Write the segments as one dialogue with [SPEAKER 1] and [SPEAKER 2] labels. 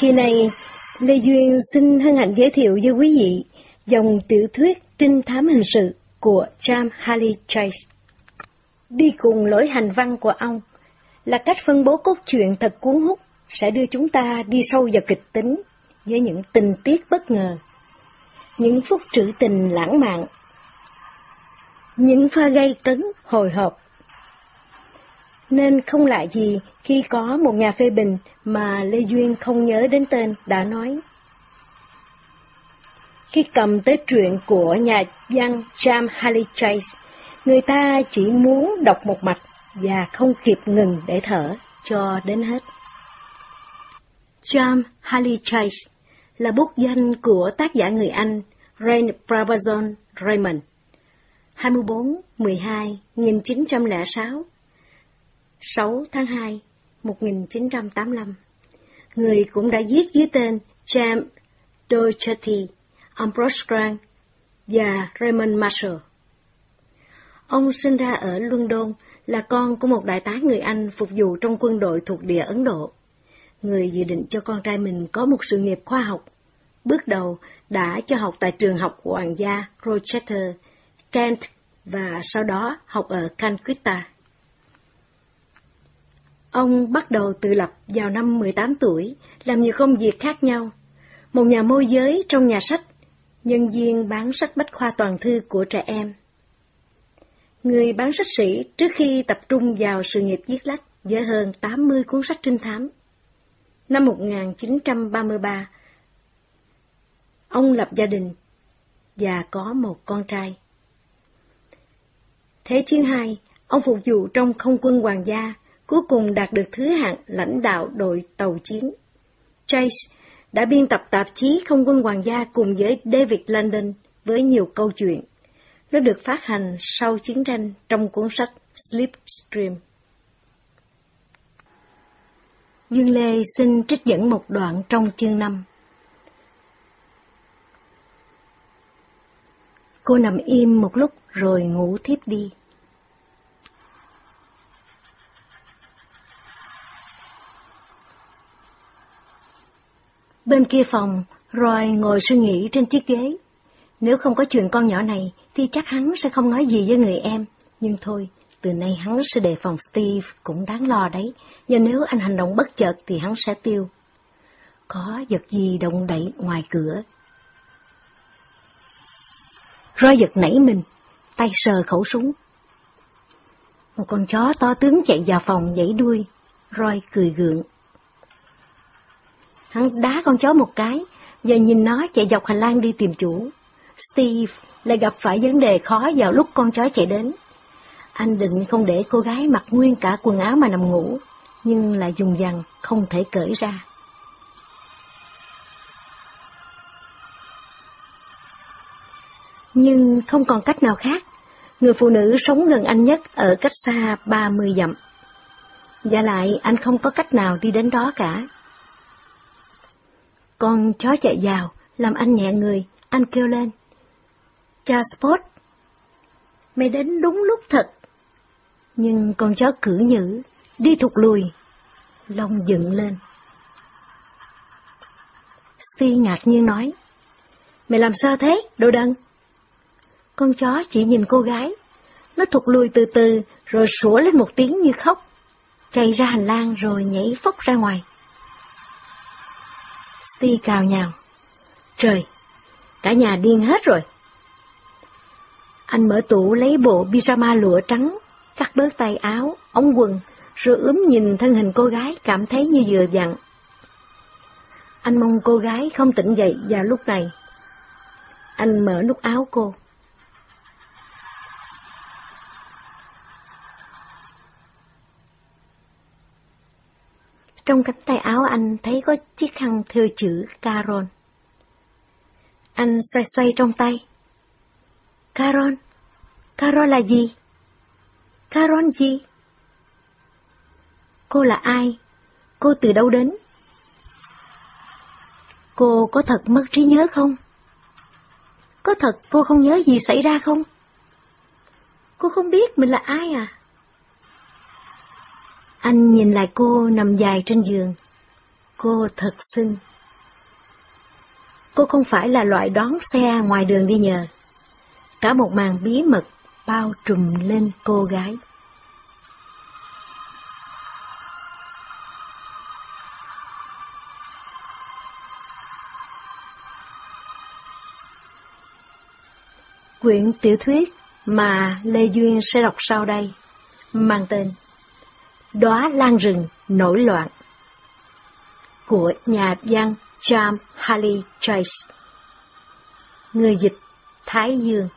[SPEAKER 1] Kỳ này, Lê Duyên xin hân hạnh giới thiệu với quý vị dòng tiểu thuyết trinh thám hình sự của James Harley Chase. Đi cùng lối hành văn của ông là cách phân bố cốt truyện thật cuốn hút sẽ đưa chúng ta đi sâu vào kịch tính với những tình tiết bất ngờ, những phút trữ tình lãng mạn, những pha gây cấn hồi hộp. Nên không lạ gì khi có một nhà phê bình mà Lê Duyên không nhớ đến tên đã nói. Khi cầm tới truyện của nhà văn Jam Haley Chase, người ta chỉ muốn đọc một mạch và không kịp ngừng để thở cho đến hết. Jam Haley Chase là bút danh của tác giả người Anh Rain Brabazon Raymond, 24-12-1906, 6 tháng 2, 1985. Người cũng đã viết dưới tên James Doherty, Ambrose Grant và Raymond Marshall. Ông sinh ra ở London, là con của một đại tá người Anh phục vụ trong quân đội thuộc địa Ấn Độ. Người dự định cho con trai mình có một sự nghiệp khoa học. Bước đầu đã cho học tại trường học của hoàng gia Rochester, Kent và sau đó học ở Calcutta. Ông bắt đầu tự lập vào năm 18 tuổi, làm nhiều công việc khác nhau. Một nhà môi giới trong nhà sách, nhân viên bán sách bách khoa toàn thư của trẻ em. Người bán sách sĩ trước khi tập trung vào sự nghiệp viết lách với hơn 80 cuốn sách trinh thám. Năm 1933, ông lập gia đình và có một con trai. Thế chiến hai, ông phục vụ trong không quân hoàng gia, cuối cùng đạt được thứ hạng lãnh đạo đội tàu chiến. Chase đã biên tập tạp chí không quân hoàng gia cùng với David London với nhiều câu chuyện. Nó được phát hành sau chiến tranh trong cuốn sách Slipstream. Dương Lê xin trích dẫn một đoạn trong chương 5. Cô nằm im một lúc rồi ngủ thiếp đi. Bên kia phòng, Roy ngồi suy nghĩ trên chiếc ghế. Nếu không có chuyện con nhỏ này, thì chắc hắn sẽ không nói gì với người em. Nhưng thôi, từ nay hắn sẽ đề phòng Steve cũng đáng lo đấy, và nếu anh hành động bất chợt thì hắn sẽ tiêu. Có vật gì động đậy ngoài cửa. Roy giật nảy mình, tay sờ khẩu súng. Một con chó to tướng chạy vào phòng dãy đuôi, Roy cười gượng. Hắn đá con chó một cái, và nhìn nó chạy dọc hành lang đi tìm chủ. Steve lại gặp phải vấn đề khó vào lúc con chó chạy đến. Anh định không để cô gái mặc nguyên cả quần áo mà nằm ngủ, nhưng lại dùng dằn không thể cởi ra. Nhưng không còn cách nào khác, người phụ nữ sống gần anh nhất ở cách xa 30 dặm. Và lại anh không có cách nào đi đến đó cả. Con chó chạy vào, làm anh nhẹ người, anh kêu lên. Cha Spot, mày đến đúng lúc thật. Nhưng con chó cử nhữ, đi thụt lùi, lông dựng lên. si ngạc nhiên nói, mày làm sao thế, đồ đần? Con chó chỉ nhìn cô gái, nó thụt lùi từ từ rồi sủa lên một tiếng như khóc, chạy ra hành lang rồi nhảy phóc ra ngoài. Steve cào nhào. Trời, cả nhà điên hết rồi. Anh mở tủ lấy bộ pyjama lụa trắng, cắt bớt tay áo, ống quần, rồi ướm nhìn thân hình cô gái cảm thấy như vừa dặn. Anh mong cô gái không tỉnh dậy vào lúc này. Anh mở nút áo cô. Trong cánh tay áo anh thấy có chiếc khăn thêu chữ Caron. Anh xoay xoay trong tay. Caron? Caron là gì? Caron gì? Cô là ai? Cô từ đâu đến? Cô có thật mất trí nhớ không? Có thật cô không nhớ gì xảy ra không? Cô không biết mình là ai à? Anh nhìn lại cô nằm dài trên giường. Cô thật xinh. cô không phải là loại đón xe ngoài đường đi nhờ. Cả một màn bí mật bao trùm lên cô gái. Quyển tiểu thuyết mà Lê Duyên sẽ đọc sau đây, mang tên Đóa lan rừng nổi loạn của nhà văn James Halley Chase. Người dịch Thái Dương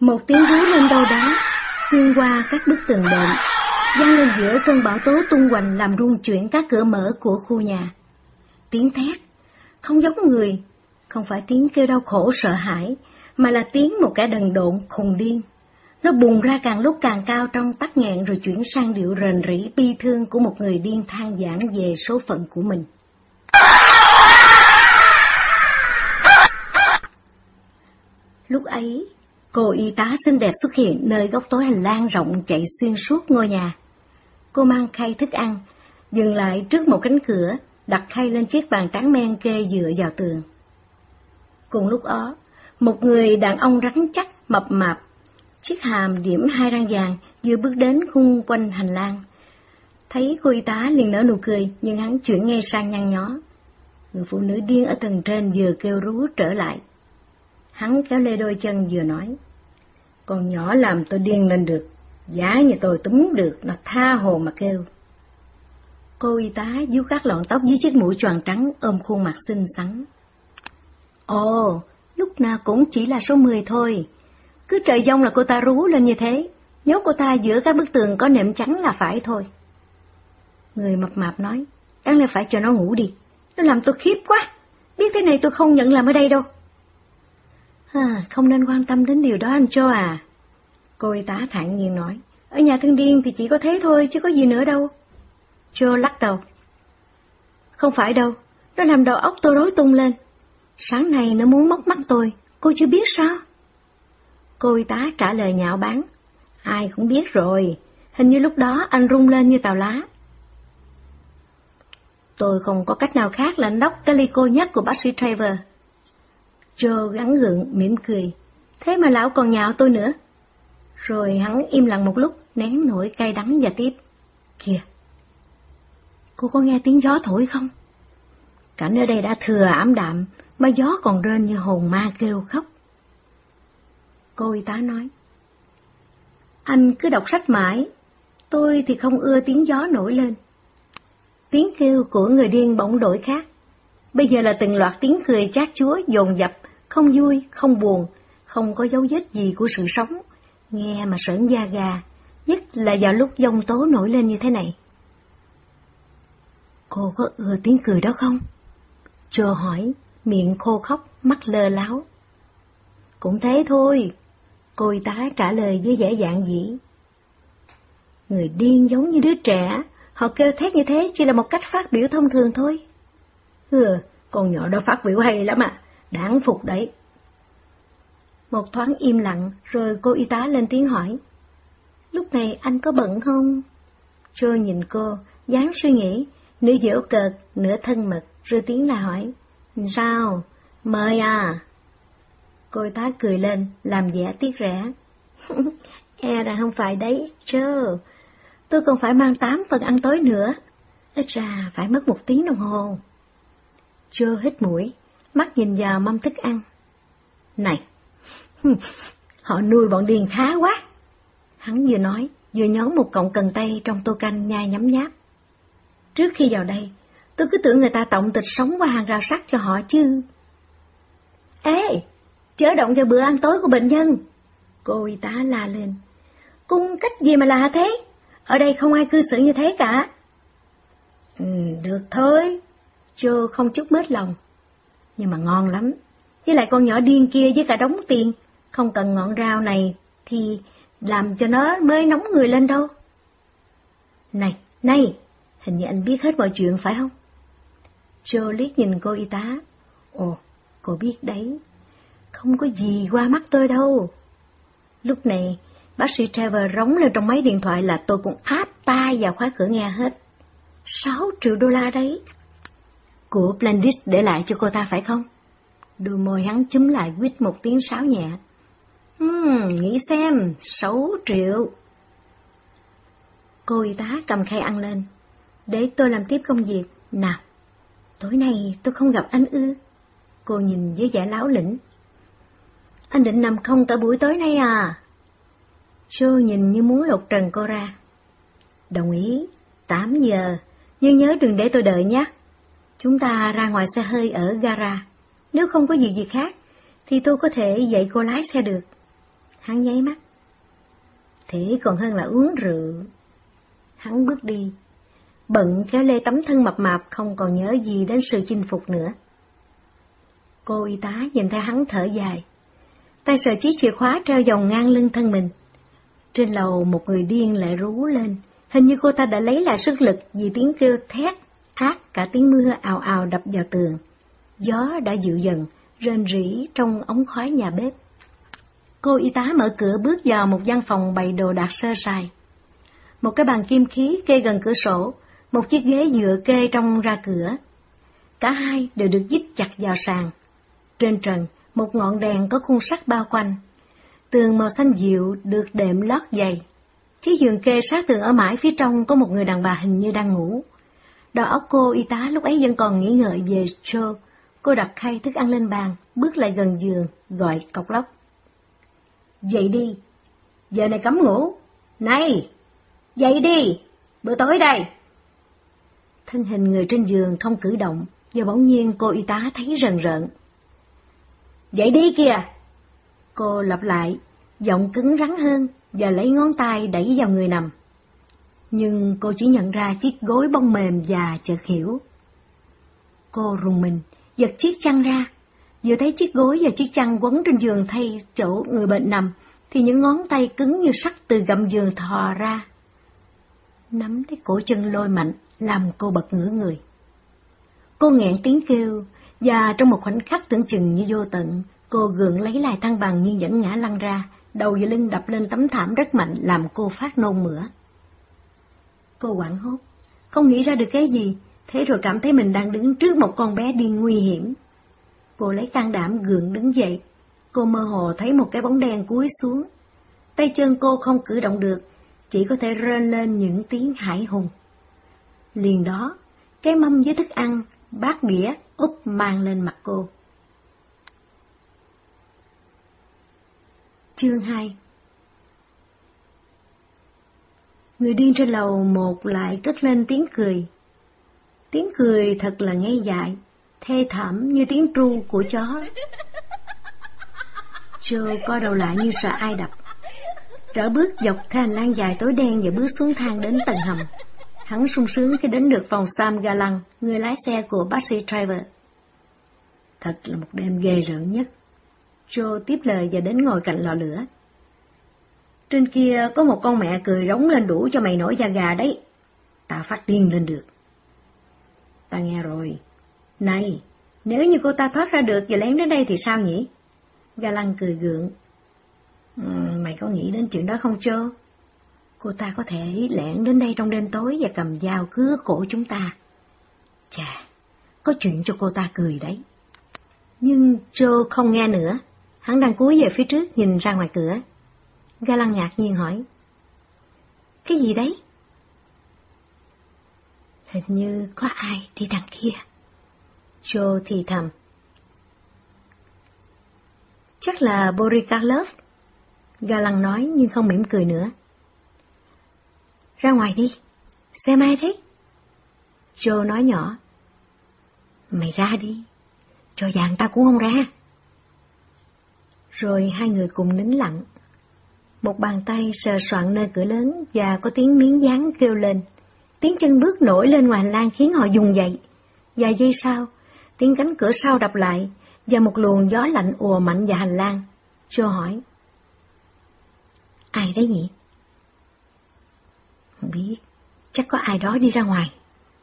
[SPEAKER 1] Một tiếng rú lên đâu đó, xuyên qua các bức tường đệm, vang lên giữa cơn bão tố tung hoành làm rung chuyển các cửa mở của khu nhà. Tiếng thét, không giống người, không phải tiếng kêu đau khổ sợ hãi, mà là tiếng một kẻ đần độn khùng điên. Nó bùng ra càng lúc càng cao trong tắc nghẹn rồi chuyển sang điệu rền rỉ bi thương của một người điên than giảng về số phận của mình. Lúc ấy, cô y tá xinh đẹp xuất hiện nơi góc tối hành lang rộng chạy xuyên suốt ngôi nhà. Cô mang khay thức ăn, dừng lại trước một cánh cửa, đặt khay lên chiếc bàn trắng men kê dựa vào tường. Cùng lúc đó, một người đàn ông rắn chắc, mập mạp, chiếc hàm điểm hai răng vàng vừa bước đến khung quanh hành lang. Thấy cô y tá liền nở nụ cười, nhưng hắn chuyển ngay sang nhăn nhó. Người phụ nữ điên ở tầng trên vừa kêu rú trở lại. Hắn kéo lê đôi chân vừa nói. Con nhỏ làm tôi điên lên được, giá như tôi túm được, nó tha hồ mà kêu. Cô y tá vuốt các lọn tóc dưới chiếc mũi tròn trắng ôm khuôn mặt xinh xắn. Ồ, lúc nào cũng chỉ là số 10 thôi. Cứ trời giông là cô ta rú lên như thế, nhốt cô ta giữa các bức tường có nệm trắng là phải thôi. Người mập mạp nói, đáng lẽ phải cho nó ngủ đi, nó làm tôi khiếp quá, biết thế này tôi không nhận làm ở đây đâu. À, không nên quan tâm đến điều đó anh cho à. Cô y tá thản nhiên nói, ở nhà thương điên thì chỉ có thế thôi chứ có gì nữa đâu. Joe lắc đầu. Không phải đâu, nó làm đầu óc tôi rối tung lên. Sáng nay nó muốn móc mắt tôi, cô chưa biết sao? Cô y tá trả lời nhạo báng. Ai cũng biết rồi, hình như lúc đó anh rung lên như tàu lá. Tôi không có cách nào khác là đốc calico nhất của bác sĩ Trevor. Joe gắn gượng, mỉm cười. Thế mà lão còn nhạo tôi nữa. Rồi hắn im lặng một lúc, nén nỗi cay đắng và tiếp. Kìa! Cô có nghe tiếng gió thổi không? Cảnh ở đây đã thừa ảm đạm, mà gió còn rên như hồn ma kêu khóc. Cô y tá nói, Anh cứ đọc sách mãi, tôi thì không ưa tiếng gió nổi lên. Tiếng kêu của người điên bỗng đổi khác. Bây giờ là từng loạt tiếng cười chát chúa dồn dập, không vui, không buồn, không có dấu vết gì của sự sống, nghe mà sởn da gà, nhất là vào lúc giông tố nổi lên như thế này. Cô có ưa tiếng cười đó không? Trô hỏi, miệng khô khóc, mắt lơ láo. Cũng thế thôi, cô y tá trả lời với vẻ dạng dĩ. Người điên giống như đứa trẻ, họ kêu thét như thế chỉ là một cách phát biểu thông thường thôi. Ừ, con nhỏ đó phát biểu hay lắm à, đáng phục đấy. Một thoáng im lặng, rồi cô y tá lên tiếng hỏi. Lúc này anh có bận không? Joe nhìn cô, dáng suy nghĩ, nửa dễu cợt, nửa thân mật, rồi tiếng là hỏi. Sao? Mời à? Cô ta cười lên, làm vẻ tiếc rẻ. e là không phải đấy, chứ. Tôi còn phải mang tám phần ăn tối nữa. Ít ra phải mất một tiếng đồng hồ. Chơ hít mũi, mắt nhìn vào mâm thức ăn. Này, họ nuôi bọn điền khá quá. Hắn vừa nói, vừa nhón một cọng cần tây trong tô canh nhai nhấm nháp. Trước khi vào đây, tôi cứ tưởng người ta tổng tịch sống qua hàng rào sắt cho họ chứ. Ê, chớ động vào bữa ăn tối của bệnh nhân. Cô y tá la lên. Cung cách gì mà lạ thế? Ở đây không ai cư xử như thế cả. Ừ, được thôi. Joe không chút mết lòng. Nhưng mà ngon lắm. Với lại con nhỏ điên kia với cả đống tiền, không cần ngọn rau này thì làm cho nó mới nóng người lên đâu. Này, này, hình như anh biết hết mọi chuyện phải không? Joe liếc nhìn cô y tá. Ồ, cô biết đấy. Không có gì qua mắt tôi đâu. Lúc này, bác sĩ Trevor rống lên trong máy điện thoại là tôi cũng áp tai vào khóa cửa nghe hết. Sáu triệu đô la đấy. của Blandis để lại cho cô ta phải không? Đôi môi hắn chúm lại quýt một tiếng sáo nhẹ. Hmm, nghĩ xem, sáu triệu. Cô y tá cầm khay ăn lên. Để tôi làm tiếp công việc. Nào, tối nay tôi không gặp anh ư. Cô nhìn với vẻ láo lĩnh. Anh định nằm không cả buổi tối nay à? Sô nhìn như muốn lột trần cô ra. Đồng ý, 8 giờ, nhưng nhớ đừng để tôi đợi nhé. Chúng ta ra ngoài xe hơi ở gara. Nếu không có gì gì khác, thì tôi có thể dạy cô lái xe được. Hắn nháy mắt. Thế còn hơn là uống rượu. Hắn bước đi, bận kéo lê tấm thân mập mạp không còn nhớ gì đến sự chinh phục nữa. Cô y tá nhìn theo hắn thở dài, tay sờ chiếc chìa khóa treo vòng ngang lưng thân mình. Trên lầu một người điên lại rú lên, hình như cô ta đã lấy lại sức lực vì tiếng kêu thét, ác cả tiếng mưa ào ào đập vào tường. Gió đã dịu dần, rên rỉ trong ống khói nhà bếp. Cô y tá mở cửa bước vào một văn phòng bày đồ đạc sơ sài. Một cái bàn kim khí kê gần cửa sổ, một chiếc ghế dựa kê trong ra cửa. Cả hai đều được dít chặt vào sàn. Trên trần, một ngọn đèn có khung sắt bao quanh. Tường màu xanh dịu được đệm lót dày. Chiếc giường kê sát tường ở mãi phía trong có một người đàn bà hình như đang ngủ. Đầu óc cô y tá lúc ấy vẫn còn nghĩ ngợi về Joe. Cô đặt khay thức ăn lên bàn, bước lại gần giường, gọi cọc lóc. Dậy đi, giờ này cấm ngủ. Này, dậy đi, bữa tối đây. Thân hình người trên giường không cử động, và bỗng nhiên cô y tá thấy rần rợn. Dậy đi kìa! Cô lặp lại, giọng cứng rắn hơn và lấy ngón tay đẩy vào người nằm. Nhưng cô chỉ nhận ra chiếc gối bông mềm và chợt hiểu. Cô rùng mình, giật chiếc chăn ra. Vừa thấy chiếc gối và chiếc chăn quấn trên giường thay chỗ người bệnh nằm, thì những ngón tay cứng như sắt từ gầm giường thò ra. Nắm lấy cổ chân lôi mạnh, làm cô bật ngửa người. Cô nghẹn tiếng kêu, và trong một khoảnh khắc tưởng chừng như vô tận, cô gượng lấy lại thăng bằng nhưng vẫn ngã lăn ra, đầu và lưng đập lên tấm thảm rất mạnh làm cô phát nôn mửa. Cô quảng hốt, không nghĩ ra được cái gì, thế rồi cảm thấy mình đang đứng trước một con bé điên nguy hiểm. Cô lấy can đảm gượng đứng dậy, cô mơ hồ thấy một cái bóng đen cúi xuống. Tay chân cô không cử động được, chỉ có thể rên lên những tiếng hải hùng. Liền đó, cái mâm với thức ăn, bát đĩa úp mang lên mặt cô. Chương 2 Người điên trên lầu một lại cất lên tiếng cười. Tiếng cười thật là ngây dại, thê thảm như tiếng tru của chó. Joe co đầu lại như sợ ai đập. Rỡ bước dọc theo hành lang dài tối đen và bước xuống thang đến tầng hầm. Hắn sung sướng khi đến được phòng Sam Galang, người lái xe của bác sĩ Driver. Thật là một đêm ghê rợn nhất. Joe tiếp lời và đến ngồi cạnh lò lửa. Trên kia có một con mẹ cười rống lên đủ cho mày nổi da gà đấy. Ta phát điên lên được. Ta nghe rồi. Này, nếu như cô ta thoát ra được và lén đến đây thì sao nhỉ? Galang cười gượng. Ừ, mày có nghĩ đến chuyện đó không Joe? Cô ta có thể lẻn đến đây trong đêm tối và cầm dao cứa cổ chúng ta. Chà, có chuyện cho cô ta cười đấy. Nhưng Joe không nghe nữa. Hắn đang cúi về phía trước nhìn ra ngoài cửa. Galan ngạc nhiên hỏi. Cái gì đấy? Hình như có ai đi đằng kia. Joe thì thầm. Chắc là Borikarlov. Ga lăng nói nhưng không mỉm cười nữa. Ra ngoài đi, xem ai thế? Joe nói nhỏ. Mày ra đi, cho vàng ta cũng không ra. Rồi hai người cùng nín lặng. Một bàn tay sờ soạn nơi cửa lớn và có tiếng miếng dán kêu lên. Tiếng chân bước nổi lên ngoài hành lang khiến họ dùng dậy. Vài giây sau, tiếng cánh cửa sau đập lại và một luồng gió lạnh ùa mạnh vào hành lang. Joe hỏi. Ai đấy nhỉ? Biết, chắc có ai đó đi ra ngoài.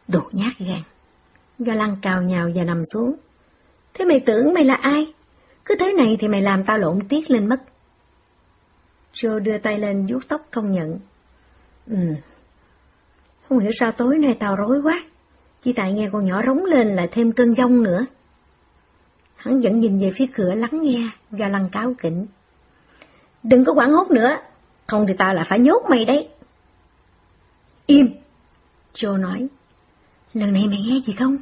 [SPEAKER 1] Đồ nhát gan. Ga lăng cào nhào và nằm xuống. Thế mày tưởng mày là ai? Cứ thế này thì mày làm tao lộn tiết lên mất. Joe đưa tay lên vuốt tóc công nhận. Ừ, không hiểu sao tối nay tao rối quá. chỉ tại nghe con nhỏ rống lên lại thêm cơn giông nữa. Hắn vẫn nhìn về phía cửa lắng nghe, ga lăng cáo kỉnh. Đừng có quảng hốt nữa, không thì tao lại phải nhốt mày đấy. Im! Joe nói. Lần này mày nghe gì không?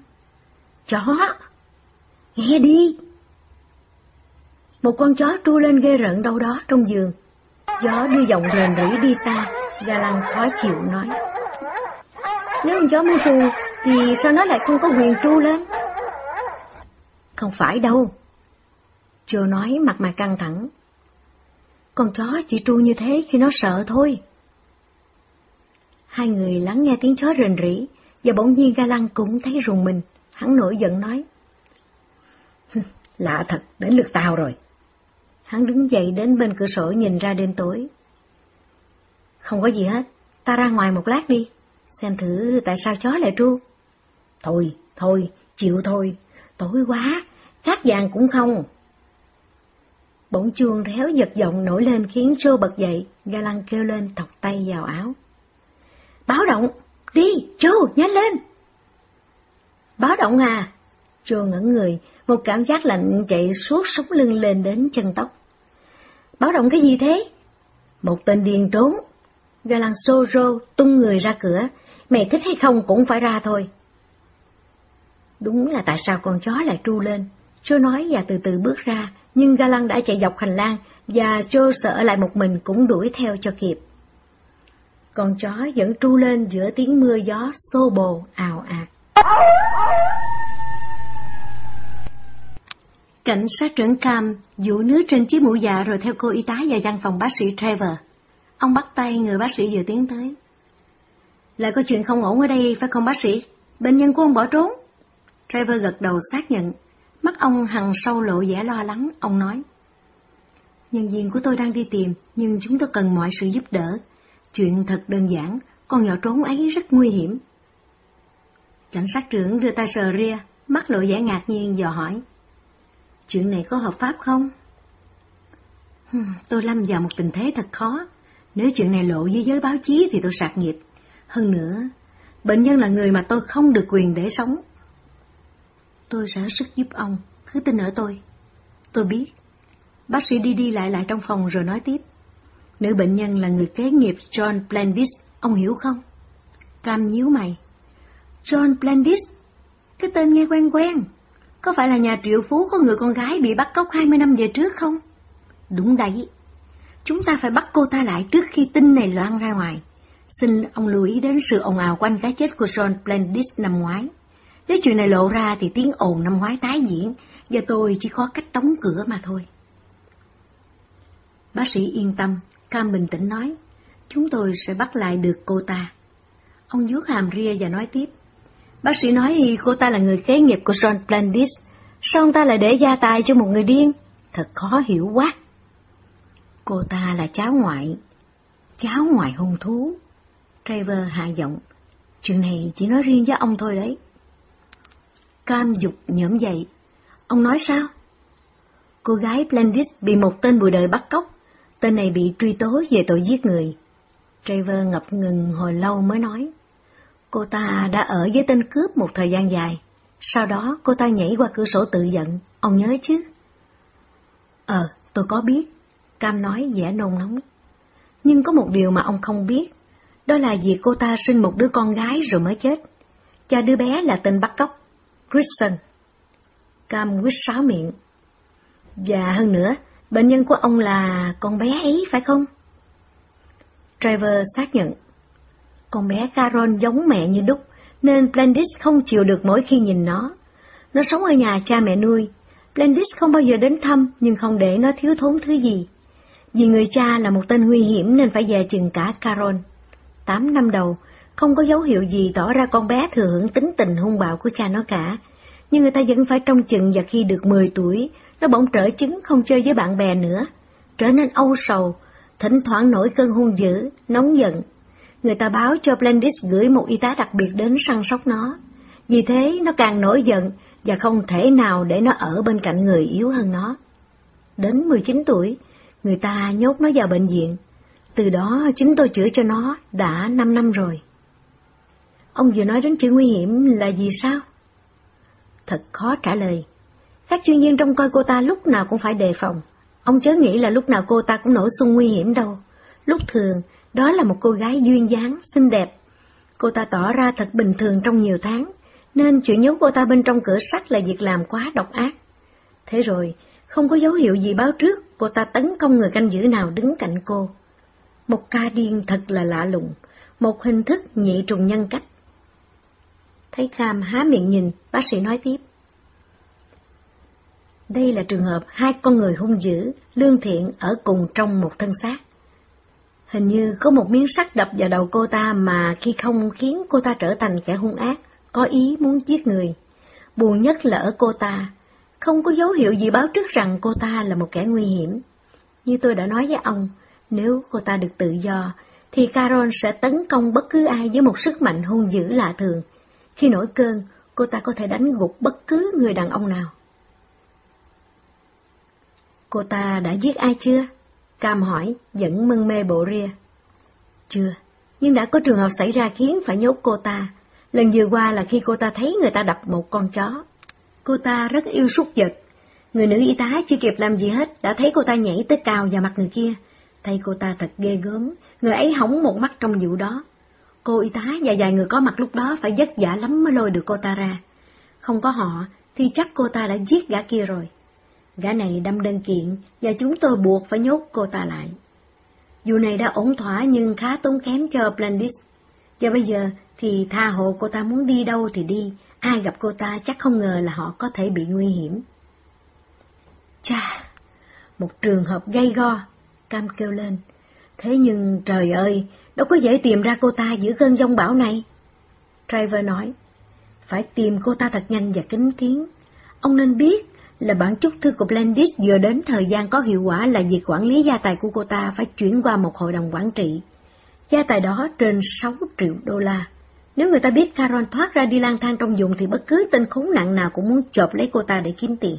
[SPEAKER 1] Chó! Nghe đi! Một con chó tru lên ghê rợn đâu đó trong giường. Gió đưa giọng rền rỉ đi xa, ga lăng khó chịu nói. Nếu con chó muốn tru, thì sao nó lại không có quyền tru lên? Không phải đâu. Joe nói mặt mày căng thẳng. Con chó chỉ tru như thế khi nó sợ thôi. Hai người lắng nghe tiếng chó rền rỉ, và bỗng nhiên ga lăng cũng thấy rùng mình. Hắn nổi giận nói. Lạ thật, đến lượt tao rồi. Hắn đứng dậy đến bên cửa sổ nhìn ra đêm tối. Không có gì hết, ta ra ngoài một lát đi, xem thử tại sao chó lại tru. Thôi, thôi, chịu thôi, tối quá, cát vàng cũng không. Bỗng chuông réo giật giọng nổi lên khiến Joe bật dậy, ga lăng kêu lên thọc tay vào áo. Báo động, đi, Joe, nhanh lên! Báo động à? Joe ngẩn người, một cảm giác lạnh chạy suốt sống lưng lên đến chân tóc. Báo động cái gì thế? Một tên điên trốn. Galan rô tung người ra cửa, mày thích hay không cũng phải ra thôi. Đúng là tại sao con chó lại tru lên. Joe nói và từ từ bước ra, nhưng Galan đã chạy dọc hành lang, và Joe sợ lại một mình cũng đuổi theo cho kịp. Con chó vẫn tru lên giữa tiếng mưa gió xô bồ ào ạt. Cảnh sát trưởng Cam dụ nước trên chiếc mũ dạ rồi theo cô y tá vào văn phòng bác sĩ Trevor. Ông bắt tay người bác sĩ vừa tiến tới. Lại có chuyện không ổn ở đây phải không bác sĩ? Bệnh nhân của ông bỏ trốn. Trevor gật đầu xác nhận. Mắt ông hằng sâu lộ vẻ lo lắng, ông nói. Nhân viên của tôi đang đi tìm, nhưng chúng tôi cần mọi sự giúp đỡ. Chuyện thật đơn giản, con nhỏ trốn ấy rất nguy hiểm. Cảnh sát trưởng đưa tay sờ ria, mắt lộ vẻ ngạc nhiên dò hỏi. Chuyện này có hợp pháp không? Tôi lâm vào một tình thế thật khó. Nếu chuyện này lộ với giới báo chí thì tôi sạc nghiệp. Hơn nữa, bệnh nhân là người mà tôi không được quyền để sống. Tôi sẽ sức giúp ông, cứ tin ở tôi. Tôi biết. Bác sĩ đi đi lại lại trong phòng rồi nói tiếp. Nữ bệnh nhân là người kế nghiệp John Blandis, ông hiểu không? Cam nhíu mày. John Blandis? Cái tên nghe quen quen. Có phải là nhà triệu phú có người con gái bị bắt cóc 20 năm về trước không? Đúng đấy. Chúng ta phải bắt cô ta lại trước khi tin này loan ra ngoài. Xin ông lưu ý đến sự ồn ào quanh cái chết của John Blandis năm ngoái. Nếu chuyện này lộ ra thì tiếng ồn năm ngoái tái diễn, và tôi chỉ có cách đóng cửa mà thôi. Bác sĩ yên tâm, Cam bình tĩnh nói, chúng tôi sẽ bắt lại được cô ta. Ông vuốt hàm ria và nói tiếp, bác sĩ nói cô ta là người kế nghiệp của John Blandis, sao ông ta lại để gia tài cho một người điên? Thật khó hiểu quá. Cô ta là cháu ngoại, cháu ngoại hung thú. Trevor hạ giọng, chuyện này chỉ nói riêng với ông thôi đấy. Cam dục nhỡm dậy. Ông nói sao? Cô gái Blandis bị một tên bùi đời bắt cóc. Tên này bị truy tố về tội giết người. Trevor ngập ngừng hồi lâu mới nói. Cô ta đã ở với tên cướp một thời gian dài. Sau đó cô ta nhảy qua cửa sổ tự giận, ông nhớ chứ? Ờ, tôi có biết. Cam nói vẻ nôn nóng. Nhưng có một điều mà ông không biết. Đó là việc cô ta sinh một đứa con gái rồi mới chết. Cha đứa bé là tên bắt cóc, Kristen. Cam quýt sáo miệng. Và hơn nữa, bệnh nhân của ông là con bé ấy phải không? Trevor xác nhận. Con bé Carol giống mẹ như đúc, nên Blandis không chịu được mỗi khi nhìn nó. Nó sống ở nhà cha mẹ nuôi. Blandis không bao giờ đến thăm, nhưng không để nó thiếu thốn thứ gì. Vì người cha là một tên nguy hiểm nên phải dè chừng cả Carol. Tám năm đầu, không có dấu hiệu gì tỏ ra con bé thừa hưởng tính tình hung bạo của cha nó cả. Nhưng người ta vẫn phải trông chừng và khi được 10 tuổi, nó bỗng trở chứng không chơi với bạn bè nữa. Trở nên âu sầu, thỉnh thoảng nổi cơn hung dữ, nóng giận. Người ta báo cho Blandis gửi một y tá đặc biệt đến săn sóc nó. Vì thế nó càng nổi giận và không thể nào để nó ở bên cạnh người yếu hơn nó. Đến 19 tuổi, người ta nhốt nó vào bệnh viện. Từ đó chính tôi chữa cho nó đã 5 năm rồi. Ông vừa nói đến chữ nguy hiểm là gì sao? Thật khó trả lời. Các chuyên viên trong coi cô ta lúc nào cũng phải đề phòng. Ông chớ nghĩ là lúc nào cô ta cũng nổ sung nguy hiểm đâu. Lúc thường, đó là một cô gái duyên dáng, xinh đẹp. Cô ta tỏ ra thật bình thường trong nhiều tháng, nên chuyện nhốt cô ta bên trong cửa sắt là việc làm quá độc ác. Thế rồi, không có dấu hiệu gì báo trước cô ta tấn công người canh giữ nào đứng cạnh cô. Một ca điên thật là lạ lùng, một hình thức nhị trùng nhân cách. Thấy Kham há miệng nhìn, bác sĩ nói tiếp. Đây là trường hợp hai con người hung dữ, lương thiện ở cùng trong một thân xác. Hình như có một miếng sắt đập vào đầu cô ta mà khi không khiến cô ta trở thành kẻ hung ác, có ý muốn giết người. Buồn nhất là ở cô ta, không có dấu hiệu gì báo trước rằng cô ta là một kẻ nguy hiểm. Như tôi đã nói với ông, nếu cô ta được tự do, thì Carol sẽ tấn công bất cứ ai với một sức mạnh hung dữ lạ thường. Khi nổi cơn, cô ta có thể đánh gục bất cứ người đàn ông nào. Cô ta đã giết ai chưa? Cam hỏi, vẫn mân mê bộ ria. Chưa, nhưng đã có trường hợp xảy ra khiến phải nhốt cô ta. Lần vừa qua là khi cô ta thấy người ta đập một con chó. Cô ta rất yêu súc vật. Người nữ y tá chưa kịp làm gì hết, đã thấy cô ta nhảy tới cao vào mặt người kia. Thấy cô ta thật ghê gớm, người ấy hỏng một mắt trong vụ đó. Cô y tá và vài người có mặt lúc đó phải vất vả lắm mới lôi được cô ta ra. Không có họ, thì chắc cô ta đã giết gã kia rồi. Gã này đâm đơn kiện, và chúng tôi buộc phải nhốt cô ta lại. Dù này đã ổn thỏa nhưng khá tốn kém cho Blandis. Và bây giờ thì tha hộ cô ta muốn đi đâu thì đi, ai gặp cô ta chắc không ngờ là họ có thể bị nguy hiểm. Chà, một trường hợp gây go, Cam kêu lên. Thế nhưng trời ơi, đâu có dễ tìm ra cô ta giữa cơn giông bão này. Trevor nói, phải tìm cô ta thật nhanh và kính tiếng. Ông nên biết là bản chúc thư của Blendis vừa đến thời gian có hiệu quả là việc quản lý gia tài của cô ta phải chuyển qua một hội đồng quản trị. Gia tài đó trên 6 triệu đô la. Nếu người ta biết Carol thoát ra đi lang thang trong vùng thì bất cứ tên khốn nạn nào cũng muốn chộp lấy cô ta để kiếm tiền.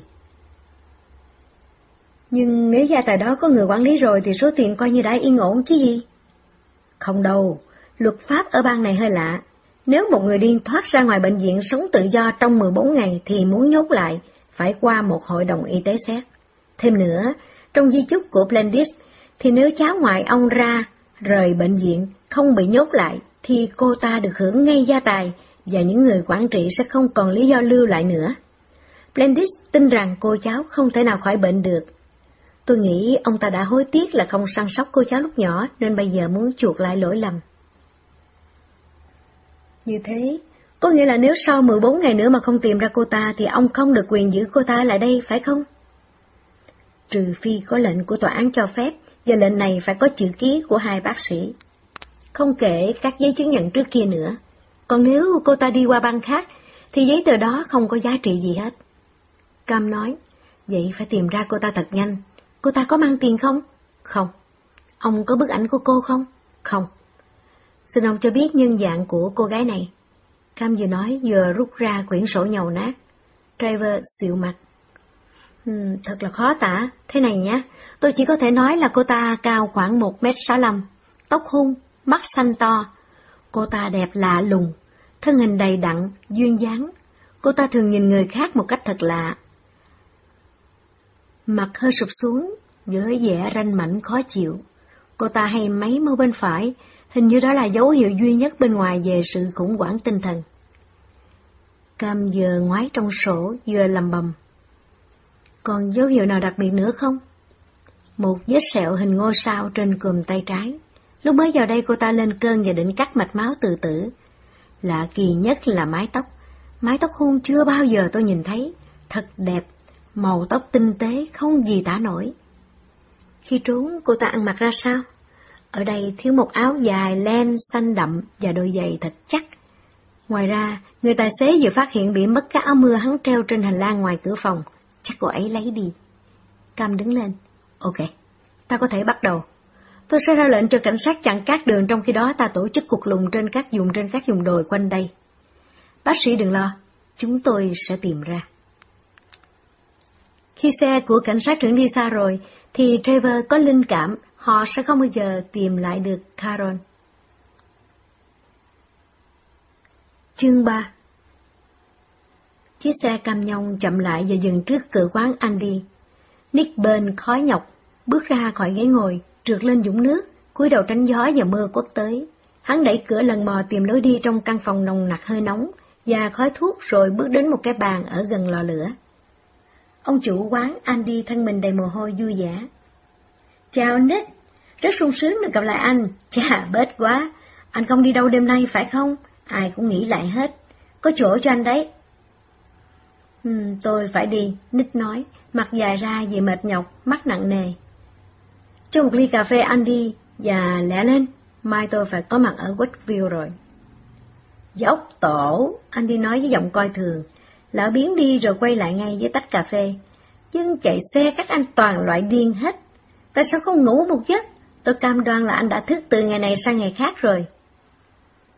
[SPEAKER 1] Nhưng nếu gia tài đó có người quản lý rồi thì số tiền coi như đã yên ổn chứ gì? Không đâu, luật pháp ở bang này hơi lạ. Nếu một người điên thoát ra ngoài bệnh viện sống tự do trong 14 ngày thì muốn nhốt lại, phải qua một hội đồng y tế xét. Thêm nữa, trong di chúc của Blendis, thì nếu cháu ngoại ông ra, rời bệnh viện, không bị nhốt lại, thì cô ta được hưởng ngay gia tài, và những người quản trị sẽ không còn lý do lưu lại nữa. Blendis tin rằng cô cháu không thể nào khỏi bệnh được. Tôi nghĩ ông ta đã hối tiếc là không săn sóc cô cháu lúc nhỏ, nên bây giờ muốn chuộc lại lỗi lầm. Như thế, có nghĩa là nếu sau 14 ngày nữa mà không tìm ra cô ta thì ông không được quyền giữ cô ta lại đây, phải không? Trừ phi có lệnh của tòa án cho phép, và lệnh này phải có chữ ký của hai bác sĩ. Không kể các giấy chứng nhận trước kia nữa. Còn nếu cô ta đi qua bang khác, thì giấy tờ đó không có giá trị gì hết. Cam nói, vậy phải tìm ra cô ta thật nhanh. Cô ta có mang tiền không? Không. Ông có bức ảnh của cô không? Không. Xin ông cho biết nhân dạng của cô gái này. Cam vừa nói vừa rút ra quyển sổ nhầu nát. Trevor xịu mặt. Uhm, thật là khó tả. Thế này nhé, tôi chỉ có thể nói là cô ta cao khoảng 1m65, tóc hung, mắt xanh to. Cô ta đẹp lạ lùng, thân hình đầy đặn, duyên dáng. Cô ta thường nhìn người khác một cách thật lạ. Mặt hơi sụp xuống, với vẻ ranh mảnh khó chịu. Cô ta hay mấy mâu bên phải, Hình như đó là dấu hiệu duy nhất bên ngoài về sự khủng hoảng tinh thần. Cam vừa ngoái trong sổ, vừa lầm bầm. Còn dấu hiệu nào đặc biệt nữa không? Một vết sẹo hình ngôi sao trên cùm tay trái. Lúc mới vào đây cô ta lên cơn và định cắt mạch máu từ tử. Lạ kỳ nhất là mái tóc. Mái tóc hôn chưa bao giờ tôi nhìn thấy. Thật đẹp, màu tóc tinh tế, không gì tả nổi. Khi trốn, cô ta ăn mặc ra sao? Ở đây thiếu một áo dài len xanh đậm và đôi giày thật chắc. Ngoài ra, người tài xế vừa phát hiện bị mất cái áo mưa hắn treo trên hành lang ngoài cửa phòng. Chắc cô ấy lấy đi. Cam đứng lên. Ok, ta có thể bắt đầu. Tôi sẽ ra lệnh cho cảnh sát chặn các đường trong khi đó ta tổ chức cuộc lùng trên các vùng trên các vùng đồi quanh đây. Bác sĩ đừng lo, chúng tôi sẽ tìm ra. Khi xe của cảnh sát trưởng đi xa rồi, thì Trevor có linh cảm họ sẽ không bao giờ tìm lại được Caron. Chương 3 Chiếc xe cam nhông chậm lại và dừng trước cửa quán Andy. Nick bên khói nhọc, bước ra khỏi ghế ngồi, trượt lên dũng nước, cúi đầu tránh gió và mưa quất tới. Hắn đẩy cửa lần mò tìm lối đi trong căn phòng nồng nặc hơi nóng và khói thuốc rồi bước đến một cái bàn ở gần lò lửa. Ông chủ quán Andy thân mình đầy mồ hôi vui vẻ. Chào Nick, rất sung sướng được gặp lại anh. Chà, bết quá, anh không đi đâu đêm nay phải không? Ai cũng nghĩ lại hết. Có chỗ cho anh đấy. Ừ, tôi phải đi, Nick nói, mặt dài ra vì mệt nhọc, mắt nặng nề. Cho một ly cà phê anh đi, và lẹ lên, mai tôi phải có mặt ở Westview rồi. Dốc tổ, anh đi nói với giọng coi thường, lão biến đi rồi quay lại ngay với tách cà phê. Nhưng chạy xe các anh toàn loại điên hết. Tại sao không ngủ một giấc? Tôi cam đoan là anh đã thức từ ngày này sang ngày khác rồi.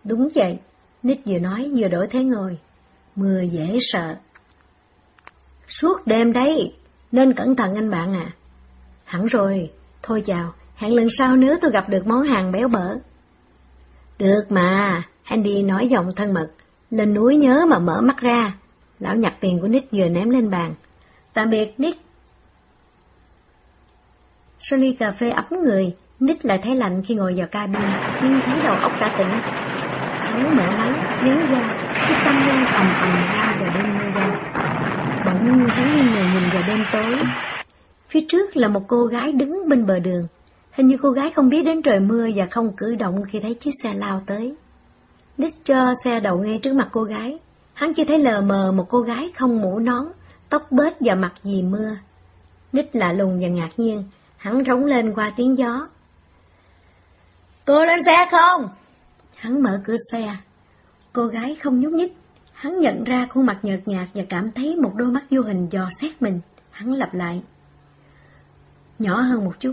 [SPEAKER 1] Đúng vậy, Nick vừa nói vừa đổi thế ngồi. Mưa dễ sợ. Suốt đêm đấy, nên cẩn thận anh bạn à. Hẳn rồi, thôi chào, hẹn lần sau nếu tôi gặp được món hàng béo bở. Được mà, Andy nói giọng thân mật, lên núi nhớ mà mở mắt ra. Lão nhặt tiền của Nick vừa ném lên bàn. Tạm biệt, Nick. Sally cà phê ấm người, Nít lại thấy lạnh khi ngồi vào cabin, nhưng thấy đầu óc đã tỉnh. Hắn mở máy, nhớ ra, chiếc tâm nhông ầm ầm lao vào đêm mưa giông. Bỗng hắn nghiêng người nhìn vào đêm tối. Phía trước là một cô gái đứng bên bờ đường. Hình như cô gái không biết đến trời mưa và không cử động khi thấy chiếc xe lao tới. Nít cho xe đậu ngay trước mặt cô gái. Hắn chỉ thấy lờ mờ một cô gái không mũ nón, tóc bết và mặt vì mưa. Nít lạ lùng và ngạc nhiên, hắn rống lên qua tiếng gió. Cô lên xe không? Hắn mở cửa xe. Cô gái không nhúc nhích. Hắn nhận ra khuôn mặt nhợt nhạt và cảm thấy một đôi mắt vô hình dò xét mình. Hắn lặp lại. Nhỏ hơn một chút.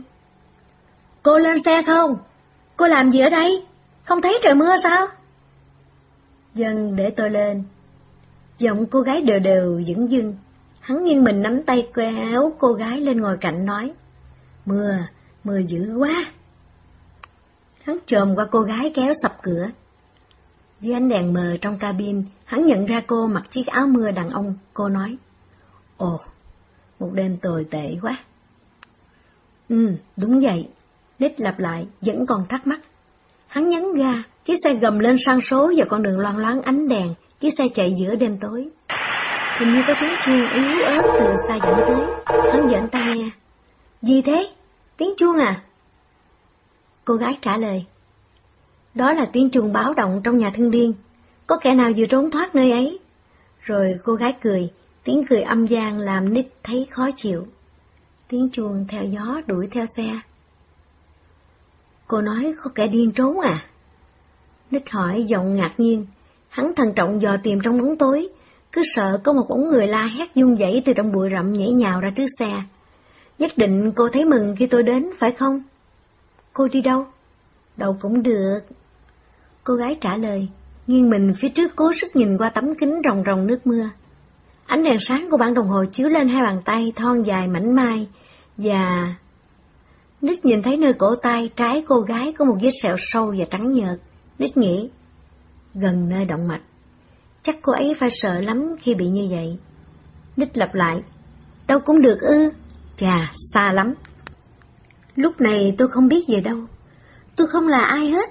[SPEAKER 1] Cô lên xe không? Cô làm gì ở đây? Không thấy trời mưa sao? Dân để tôi lên. Giọng cô gái đều đều dững dưng. Hắn nghiêng mình nắm tay kéo cô gái lên ngồi cạnh nói. Mưa, mưa dữ quá. Hắn trồm qua cô gái kéo sập cửa. Dưới ánh đèn mờ trong cabin, hắn nhận ra cô mặc chiếc áo mưa đàn ông. Cô nói, Ồ, một đêm tồi tệ quá. Ừ, đúng vậy. Nít lặp lại, vẫn còn thắc mắc. Hắn nhấn ga, chiếc xe gầm lên sang số và con đường loang loáng ánh đèn, chiếc xe chạy giữa đêm tối. Hình như có tiếng chuông yếu ớt từ xa dẫn tới, hắn dẫn ta nghe. Gì thế? Tiếng chuông à? Cô gái trả lời. Đó là tiếng chuông báo động trong nhà thương điên. Có kẻ nào vừa trốn thoát nơi ấy? Rồi cô gái cười, tiếng cười âm gian làm Nick thấy khó chịu. Tiếng chuông theo gió đuổi theo xe. Cô nói có kẻ điên trốn à? Nick hỏi giọng ngạc nhiên. Hắn thần trọng dò tìm trong bóng tối, cứ sợ có một bóng người la hét dung dẫy từ trong bụi rậm nhảy nhào ra trước xe. Nhất định cô thấy mừng khi tôi đến, phải không? Cô đi đâu? Đâu cũng được. Cô gái trả lời, nghiêng mình phía trước cố sức nhìn qua tấm kính ròng ròng nước mưa. Ánh đèn sáng của bản đồng hồ chiếu lên hai bàn tay thon dài mảnh mai, và... Nít nhìn thấy nơi cổ tay trái cô gái có một vết sẹo sâu và trắng nhợt. Nít nghĩ, gần nơi động mạch. Chắc cô ấy phải sợ lắm khi bị như vậy. Nít lặp lại, đâu cũng được ư, chà, xa lắm. Lúc này tôi không biết về đâu. Tôi không là ai hết.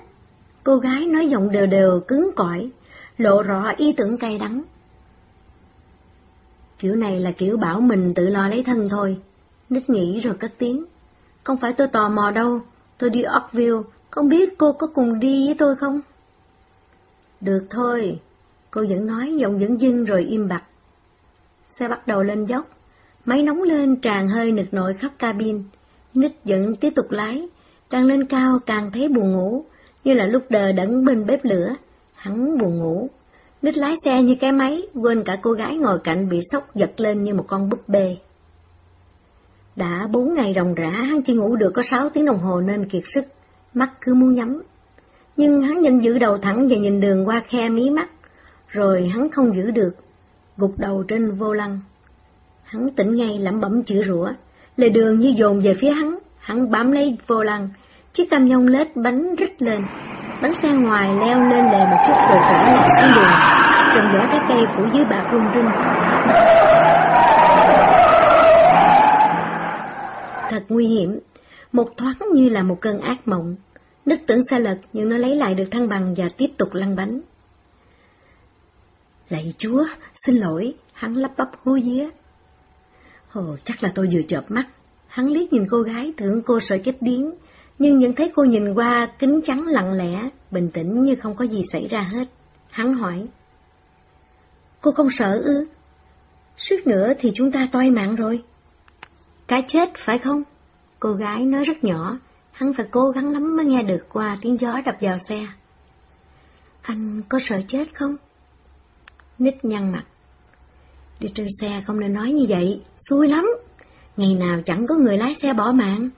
[SPEAKER 1] Cô gái nói giọng đều đều cứng cỏi, lộ rõ ý tưởng cay đắng. Kiểu này là kiểu bảo mình tự lo lấy thân thôi. Nít nghĩ rồi cất tiếng. Không phải tôi tò mò đâu, tôi đi Oakville, không biết cô có cùng đi với tôi không? Được thôi, cô vẫn nói giọng vẫn dưng rồi im bặt. Xe bắt đầu lên dốc, máy nóng lên tràn hơi nực nội khắp cabin. Nít vẫn tiếp tục lái, càng lên cao càng thấy buồn ngủ, như là lúc đờ đẫn bên bếp lửa. Hắn buồn ngủ. Nít lái xe như cái máy, quên cả cô gái ngồi cạnh bị sốc giật lên như một con búp bê. Đã bốn ngày ròng rã, hắn chỉ ngủ được có sáu tiếng đồng hồ nên kiệt sức, mắt cứ muốn nhắm. Nhưng hắn vẫn giữ đầu thẳng và nhìn đường qua khe mí mắt, rồi hắn không giữ được, gục đầu trên vô lăng. Hắn tỉnh ngay lẩm bẩm chữ rủa, lề đường như dồn về phía hắn, hắn bám lấy vô lăng, chiếc cam nhông lết bánh rít lên. Bánh xe ngoài leo lên lề một chút rồi trở lại xuống đường. cây phủ dưới bạc rung rinh. Thật nguy hiểm, một thoáng như là một cơn ác mộng. Nít tưởng xa lật nhưng nó lấy lại được thăng bằng và tiếp tục lăn bánh. Lạy chúa, xin lỗi, hắn lắp bắp hú vía. Ồ, chắc là tôi vừa chợp mắt. Hắn liếc nhìn cô gái tưởng cô sợ chết điếng, nhưng nhận thấy cô nhìn qua kính trắng lặng lẽ, bình tĩnh như không có gì xảy ra hết. Hắn hỏi. Cô không sợ ư? Suốt nữa thì chúng ta toi mạng rồi. Cái chết, phải không? Cô gái nói rất nhỏ, hắn phải cố gắng lắm mới nghe được qua tiếng gió đập vào xe. Anh có sợ chết không? Nít nhăn mặt. Đi trên xe không nên nói như vậy, xui lắm. Ngày nào chẳng có người lái xe bỏ mạng.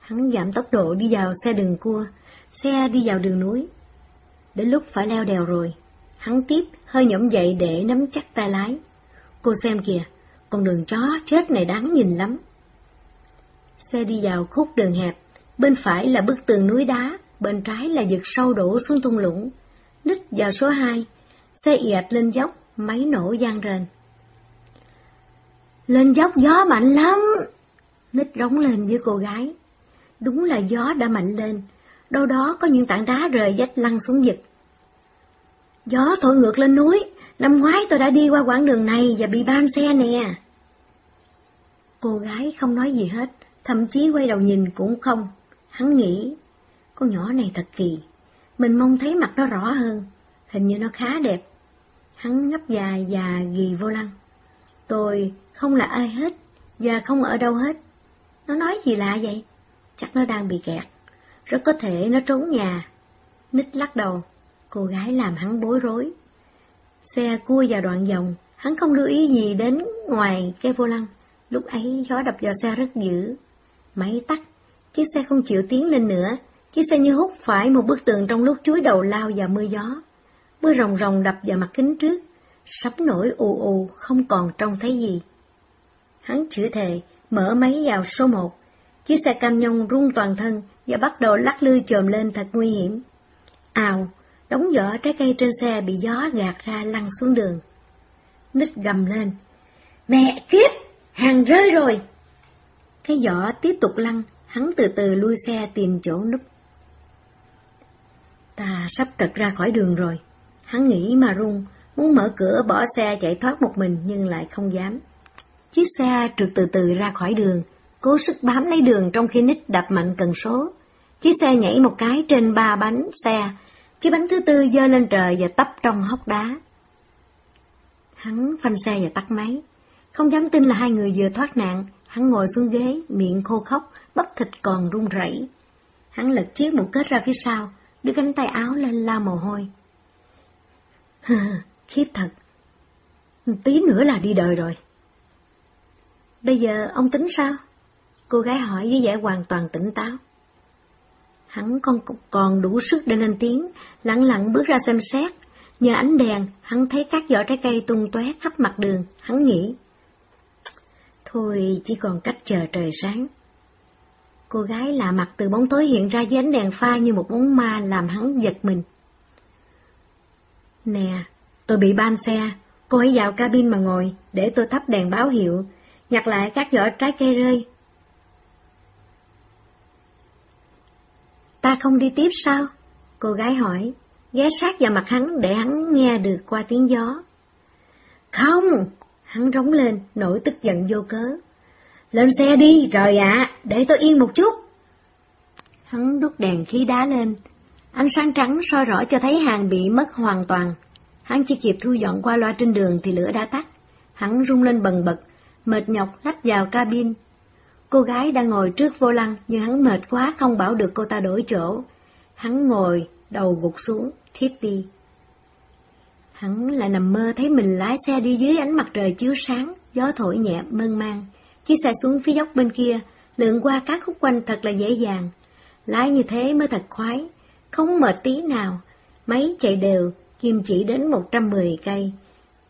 [SPEAKER 1] Hắn giảm tốc độ đi vào xe đường cua, xe đi vào đường núi. Đến lúc phải leo đèo rồi, hắn tiếp hơi nhõm dậy để nắm chắc tay lái. Cô xem kìa, con đường chó chết này đáng nhìn lắm. Xe đi vào khúc đường hẹp, bên phải là bức tường núi đá, bên trái là vực sâu đổ xuống thung lũng. Nít vào số 2, xe ịt lên dốc, máy nổ gian rền. Lên dốc gió mạnh lắm! Nít rống lên với cô gái. Đúng là gió đã mạnh lên, đâu đó có những tảng đá rời dách lăn xuống vực. Gió thổi ngược lên núi, năm ngoái tôi đã đi qua quãng đường này và bị ban xe nè. Cô gái không nói gì hết, thậm chí quay đầu nhìn cũng không. Hắn nghĩ, con nhỏ này thật kỳ, mình mong thấy mặt nó rõ hơn, hình như nó khá đẹp. Hắn ngấp dài và ghi vô lăng. Tôi không là ai hết, và không ở đâu hết. Nó nói gì lạ vậy? Chắc nó đang bị kẹt. Rất có thể nó trốn nhà. Nít lắc đầu, cô gái làm hắn bối rối. Xe cua vào đoạn vòng, hắn không lưu ý gì đến ngoài cái vô lăng. Lúc ấy gió đập vào xe rất dữ. Máy tắt, chiếc xe không chịu tiến lên nữa. Chiếc xe như hút phải một bức tường trong lúc chuối đầu lao vào mưa gió. Mưa rồng rồng đập vào mặt kính trước, sắp nổi ù ù, không còn trông thấy gì. Hắn chữa thề, mở máy vào số một. Chiếc xe cam nhông rung toàn thân và bắt đầu lắc lư chồm lên thật nguy hiểm. Ào, đống vỏ trái cây trên xe bị gió gạt ra lăn xuống đường. Nít gầm lên. Mẹ kiếp, hàng rơi rồi. Cái giỏ tiếp tục lăn, hắn từ từ lui xe tìm chỗ núp. Ta sắp trật ra khỏi đường rồi. Hắn nghĩ mà run, muốn mở cửa bỏ xe chạy thoát một mình nhưng lại không dám. Chiếc xe trượt từ từ ra khỏi đường, cố sức bám lấy đường trong khi nít đập mạnh cần số. Chiếc xe nhảy một cái trên ba bánh xe, chiếc bánh thứ tư dơ lên trời và tấp trong hốc đá. Hắn phanh xe và tắt máy. Không dám tin là hai người vừa thoát nạn, hắn ngồi xuống ghế, miệng khô khóc, bắp thịt còn run rẩy. Hắn lật chiếc mũ kết ra phía sau, đưa cánh tay áo lên la mồ hôi. Khiếp thật. Tí nữa là đi đời rồi. Bây giờ ông tính sao? Cô gái hỏi với vẻ hoàn toàn tỉnh táo. Hắn không còn đủ sức để lên tiếng, lặng lặng bước ra xem xét. Nhờ ánh đèn, hắn thấy các vỏ trái cây tung tóe khắp mặt đường, hắn nghĩ. Thôi, chỉ còn cách chờ trời sáng. Cô gái lạ mặt từ bóng tối hiện ra với ánh đèn pha như một bóng ma làm hắn giật mình. Nè, tôi bị ban xe, cô hãy vào cabin mà ngồi, để tôi thắp đèn báo hiệu, nhặt lại các vỏ trái cây rơi. Ta không đi tiếp sao? Cô gái hỏi, ghé sát vào mặt hắn để hắn nghe được qua tiếng gió. Không! Hắn rống lên, nổi tức giận vô cớ. Lên xe đi, rồi ạ, để tôi yên một chút. Hắn đút đèn khí đá lên, ánh sáng trắng soi rõ cho thấy hàng bị mất hoàn toàn. Hắn chỉ kịp thu dọn qua loa trên đường thì lửa đã tắt. Hắn rung lên bần bật, mệt nhọc lách vào cabin. Cô gái đang ngồi trước vô lăng, nhưng hắn mệt quá không bảo được cô ta đổi chỗ. Hắn ngồi, đầu gục xuống, thiếp đi. Hắn lại nằm mơ thấy mình lái xe đi dưới ánh mặt trời chiếu sáng, gió thổi nhẹ mơn man. Chiếc xe xuống phía dốc bên kia, lượn qua các khúc quanh thật là dễ dàng. Lái như thế mới thật khoái, không mệt tí nào. Máy chạy đều, kim chỉ đến 110 cây.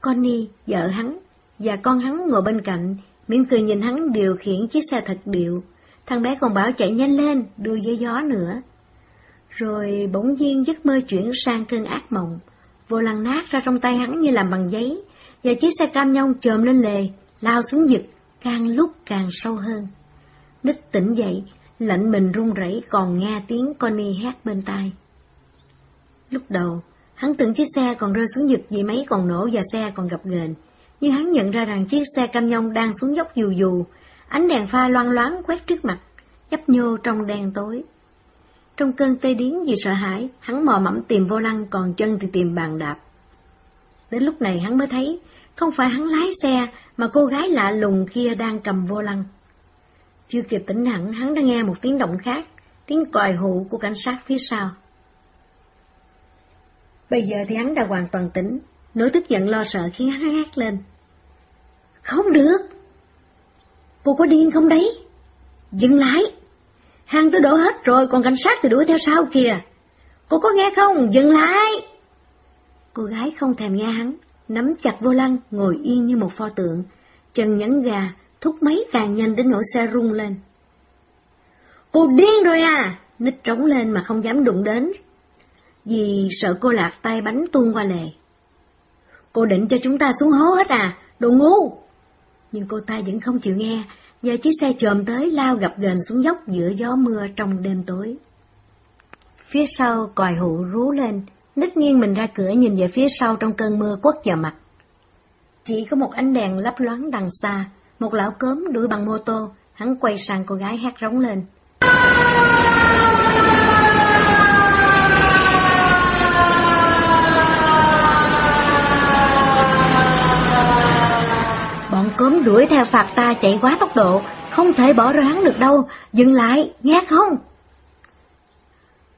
[SPEAKER 1] Connie, vợ hắn, và con hắn ngồi bên cạnh, mỉm cười nhìn hắn điều khiển chiếc xe thật điệu. Thằng bé còn bảo chạy nhanh lên, đuôi với gió nữa. Rồi bỗng nhiên giấc mơ chuyển sang cơn ác mộng. vô lăng nát ra trong tay hắn như làm bằng giấy, và chiếc xe cam nhông chồm lên lề, lao xuống giật, càng lúc càng sâu hơn. Nít tỉnh dậy, lạnh mình run rẩy còn nghe tiếng Connie hát bên tai. Lúc đầu, hắn tưởng chiếc xe còn rơi xuống vực vì máy còn nổ và xe còn gặp ghềnh, nhưng hắn nhận ra rằng chiếc xe cam nhông đang xuống dốc dù dù, ánh đèn pha loang loáng quét trước mặt, nhấp nhô trong đen tối. Trong cơn tê điếng vì sợ hãi, hắn mò mẫm tìm vô lăng còn chân thì tìm bàn đạp. Đến lúc này hắn mới thấy, không phải hắn lái xe, mà cô gái lạ lùng kia đang cầm vô lăng. Chưa kịp tỉnh hẳn, hắn đã nghe một tiếng động khác, tiếng còi hụ của cảnh sát phía sau. Bây giờ thì hắn đã hoàn toàn tỉnh, nỗi tức giận lo sợ khiến hắn hét lên. Không được! Cô có điên không đấy? Dừng lại! Hàng tôi đổ hết rồi, còn cảnh sát thì đuổi theo sau kìa. Cô có nghe không? Dừng lại! Cô gái không thèm nghe hắn, nắm chặt vô lăng, ngồi yên như một pho tượng, chân nhấn gà, thúc máy càng nhanh đến nỗi xe rung lên. Cô điên rồi à! Nít trống lên mà không dám đụng đến, vì sợ cô lạc tay bánh tuôn qua lề. Cô định cho chúng ta xuống hố hết à, đồ ngu! Nhưng cô ta vẫn không chịu nghe, và chiếc xe chồm tới lao gặp ghềnh xuống dốc giữa gió mưa trong đêm tối. Phía sau còi hụ rú lên, nít nghiêng mình ra cửa nhìn về phía sau trong cơn mưa quất vào mặt. Chỉ có một ánh đèn lấp loáng đằng xa, một lão cớm đuổi bằng mô tô, hắn quay sang cô gái hát rống lên. Bọn cớm đuổi theo phạt ta chạy quá tốc độ, không thể bỏ rơi hắn được đâu, dừng lại, nghe không?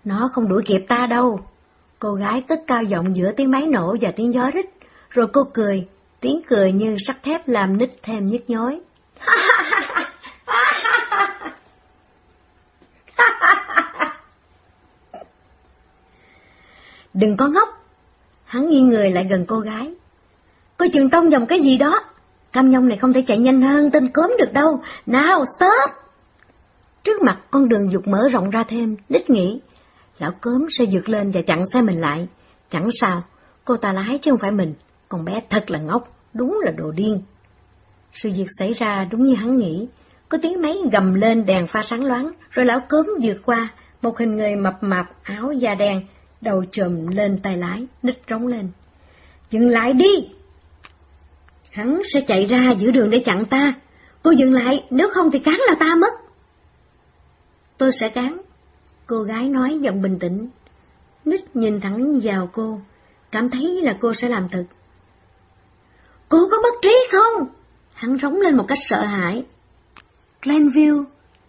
[SPEAKER 1] Nó không đuổi kịp ta đâu. Cô gái cất cao giọng giữa tiếng máy nổ và tiếng gió rít, rồi cô cười, tiếng cười như sắt thép làm nít thêm nhức nhối. Đừng có ngốc! Hắn nghiêng người lại gần cô gái. Coi chừng tông dòng cái gì đó. Cam nhông này không thể chạy nhanh hơn tên cốm được đâu. Nào, stop! Trước mặt con đường dục mở rộng ra thêm, đích nghĩ. Lão cốm sẽ vượt lên và chặn xe mình lại. Chẳng sao, cô ta lái chứ không phải mình. Con bé thật là ngốc, đúng là đồ điên. Sự việc xảy ra đúng như hắn nghĩ. Có tiếng máy gầm lên đèn pha sáng loáng, rồi lão cớm vượt qua, một hình người mập mạp áo da đen, đầu trùm lên tay lái, nít rống lên. Dừng lại đi! Hắn sẽ chạy ra giữa đường để chặn ta. Cô dừng lại, nếu không thì cán là ta mất. Tôi sẽ cán. Cô gái nói giọng bình tĩnh. Nít nhìn thẳng vào cô, cảm thấy là cô sẽ làm thật. Cô có mất trí không? Hắn rống lên một cách sợ hãi. Glenville,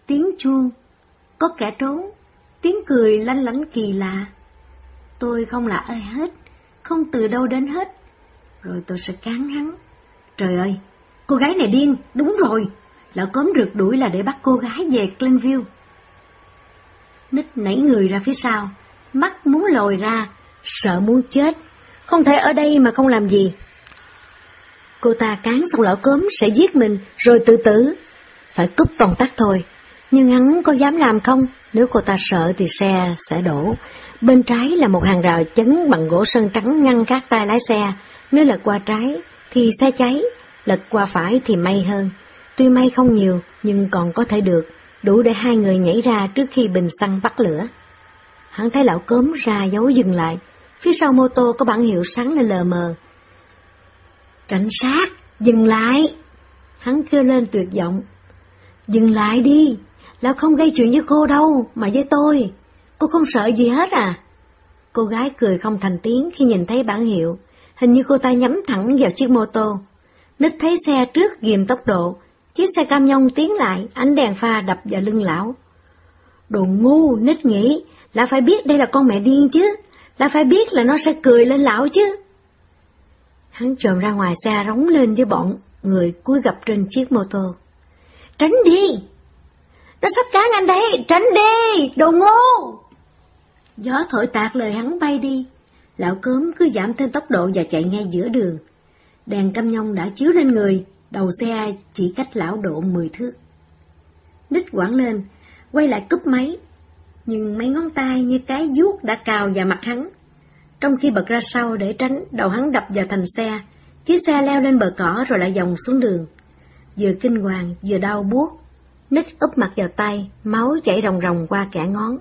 [SPEAKER 1] tiếng chuông, có kẻ trốn, tiếng cười lanh lánh kỳ lạ. Tôi không là ai hết, không từ đâu đến hết, rồi tôi sẽ cán hắn. Trời ơi, cô gái này điên, đúng rồi, lão cốm rượt đuổi là để bắt cô gái về Glenville. Nick nảy người ra phía sau, mắt muốn lồi ra, sợ muốn chết, không thể ở đây mà không làm gì. Cô ta cán xong lão cốm sẽ giết mình, rồi tự tử. Phải cúp toàn tắc thôi, nhưng hắn có dám làm không? Nếu cô ta sợ thì xe sẽ đổ. Bên trái là một hàng rào chấn bằng gỗ sơn trắng ngăn các tay lái xe. Nếu lật qua trái thì xe cháy, lật qua phải thì may hơn. Tuy may không nhiều, nhưng còn có thể được, đủ để hai người nhảy ra trước khi bình xăng bắt lửa. Hắn thấy lão cốm ra dấu dừng lại, phía sau mô tô có bản hiệu sáng lên lờ mờ. Cảnh sát, dừng lại! Hắn kêu lên tuyệt vọng. Dừng lại đi, lão không gây chuyện với cô đâu, mà với tôi. Cô không sợ gì hết à? Cô gái cười không thành tiếng khi nhìn thấy bản hiệu, hình như cô ta nhắm thẳng vào chiếc mô tô. Nít thấy xe trước ghim tốc độ, chiếc xe cam nhông tiến lại, ánh đèn pha đập vào lưng lão. Đồ ngu, Nít nghĩ, là phải biết đây là con mẹ điên chứ, là phải biết là nó sẽ cười lên lão chứ. Hắn trồm ra ngoài xe rống lên với bọn người cúi gặp trên chiếc mô tô. Tránh đi! Nó sắp cán anh đấy, tránh đi, đồ ngu! Gió thổi tạc lời hắn bay đi, lão cớm cứ giảm thêm tốc độ và chạy ngay giữa đường. Đèn cam nhông đã chiếu lên người, đầu xe chỉ cách lão độ mười thước. Nít quảng lên, quay lại cúp máy, nhưng mấy ngón tay như cái vuốt đã cào vào mặt hắn. Trong khi bật ra sau để tránh đầu hắn đập vào thành xe, chiếc xe leo lên bờ cỏ rồi lại dòng xuống đường. Vừa kinh hoàng, vừa đau buốt. Nít úp mặt vào tay, máu chảy ròng ròng qua cả ngón.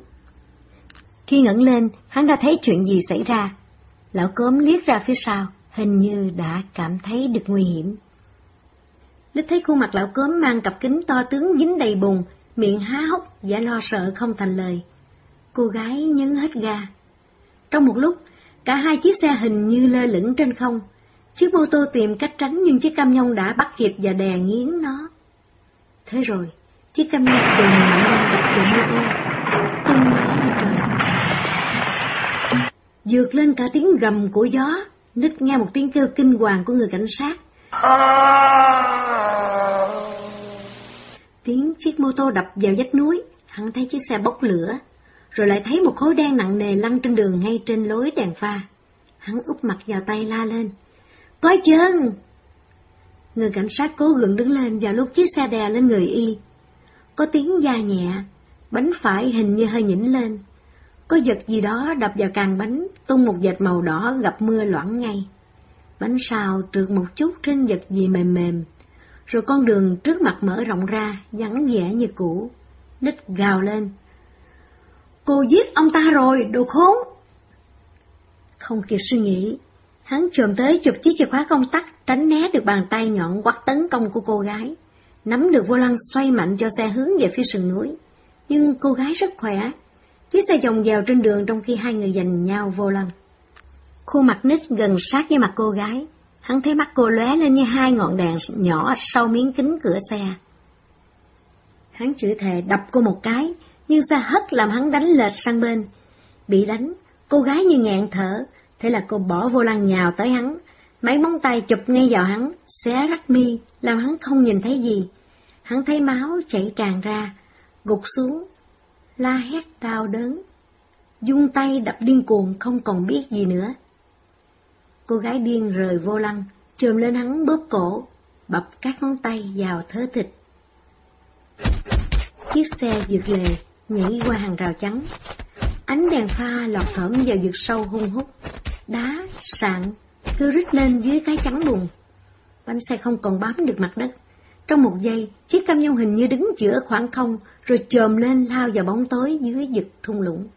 [SPEAKER 1] Khi ngẩng lên, hắn đã thấy chuyện gì xảy ra. Lão cốm liếc ra phía sau, hình như đã cảm thấy được nguy hiểm. Nít thấy khuôn mặt lão cốm mang cặp kính to tướng dính đầy bùn, miệng há hốc, giả lo sợ không thành lời. Cô gái nhấn hết ga. Trong một lúc, cả hai chiếc xe hình như lơ lửng trên không. Chiếc mô tô tìm cách tránh nhưng chiếc cam nhông đã bắt kịp và đè nghiến nó. Thế rồi, chiếc cam nhông dừng mạnh lên đập vào mô tô, tung nó lên trời. Dược lên cả tiếng gầm của gió, nít nghe một tiếng kêu kinh hoàng của người cảnh sát. Tiếng chiếc mô tô đập vào vách núi, hắn thấy chiếc xe bốc lửa, rồi lại thấy một khối đen nặng nề lăn trên đường ngay trên lối đèn pha. Hắn úp mặt vào tay la lên. Coi chân! Người cảnh sát cố gượng đứng lên vào lúc chiếc xe đè lên người y. Có tiếng da nhẹ, bánh phải hình như hơi nhỉnh lên. Có vật gì đó đập vào càng bánh, tung một vệt màu đỏ gặp mưa loãng ngay. Bánh xào trượt một chút trên vật gì mềm mềm, rồi con đường trước mặt mở rộng ra, vắng vẻ như cũ. Nít gào lên. Cô giết ông ta rồi, đồ khốn! Không kịp suy nghĩ, hắn trồm tới chụp chiếc chìa khóa công tắc, tránh né được bàn tay nhọn quắt tấn công của cô gái. Nắm được vô lăng xoay mạnh cho xe hướng về phía sườn núi. Nhưng cô gái rất khỏe. Chiếc xe dòng dèo trên đường trong khi hai người giành nhau vô lăng. Khuôn mặt nít gần sát với mặt cô gái. Hắn thấy mắt cô lóe lên như hai ngọn đèn nhỏ sau miếng kính cửa xe. Hắn chửi thề đập cô một cái, nhưng xa hất làm hắn đánh lệch sang bên. Bị đánh, cô gái như ngẹn thở, thế là cô bỏ vô lăng nhào tới hắn, mấy móng tay chụp ngay vào hắn, xé rách mi, làm hắn không nhìn thấy gì. Hắn thấy máu chảy tràn ra, gục xuống, la hét đau đớn. Dung tay đập điên cuồng không còn biết gì nữa. Cô gái điên rời vô lăng, chồm lên hắn bóp cổ, bập các ngón tay vào thớ thịt. Chiếc xe dược lề nhảy qua hàng rào trắng. Ánh đèn pha lọt thởm vào vực sâu hung hút. Đá, sạn, cứ rít lên dưới cái trắng bùn. Bánh xe không còn bám được mặt đất. Trong một giây, chiếc cam nhông hình như đứng giữa khoảng không, rồi chồm lên lao vào bóng tối dưới vực thung lũng.